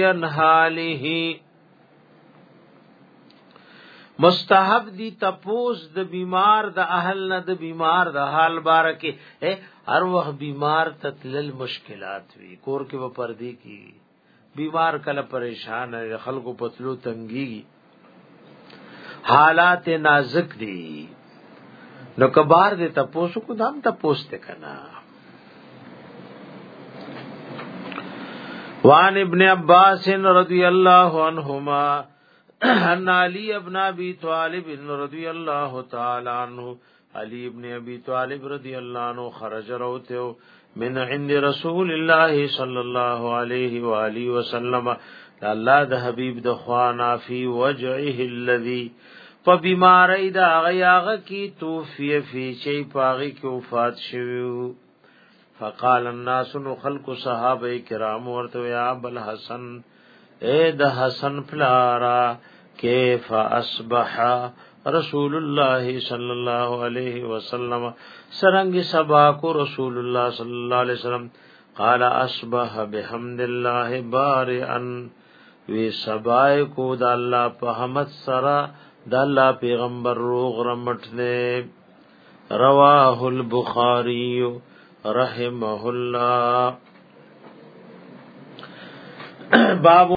ان حاله مستحب دی تپوس د بیمار د اهل نه د بیمار د حال بارکه هر وخت بیمار تتلل مشکلات وی کور کې و پردی کی بیمار کله پریشان خلکو پتلو تنګي حالات نازک دی نو کبار دې تپوس کو دام تپوس ته کنا وان ابن عباس رضی الله عنهما ان علی ابن ابی طالب رضی الله تعالی عنه علی ابن ابی طالب رضی الله عنه خرج روته من عند رسول الله صلی الله عليه والہ وسلم الله ده حبیب ده خوانا فی وجعه الذی فبماری دا غیاغ کی توفی فی شی پاغی کی وفات شویو فقال الناس نو خلق صحابه کرام ورته یا بل حسن اے د حسن فلارا کیف اصبح رسول الله صلی الله علیه وسلم سرنګ سبا کو رسول الله صلی الله علیه وسلم قال اصبح بحمد الله بارئا وی سبای کو د الله په حمد سره د الله پیغمبر روغ رمټ نه رواه البخاری رحمه الله باب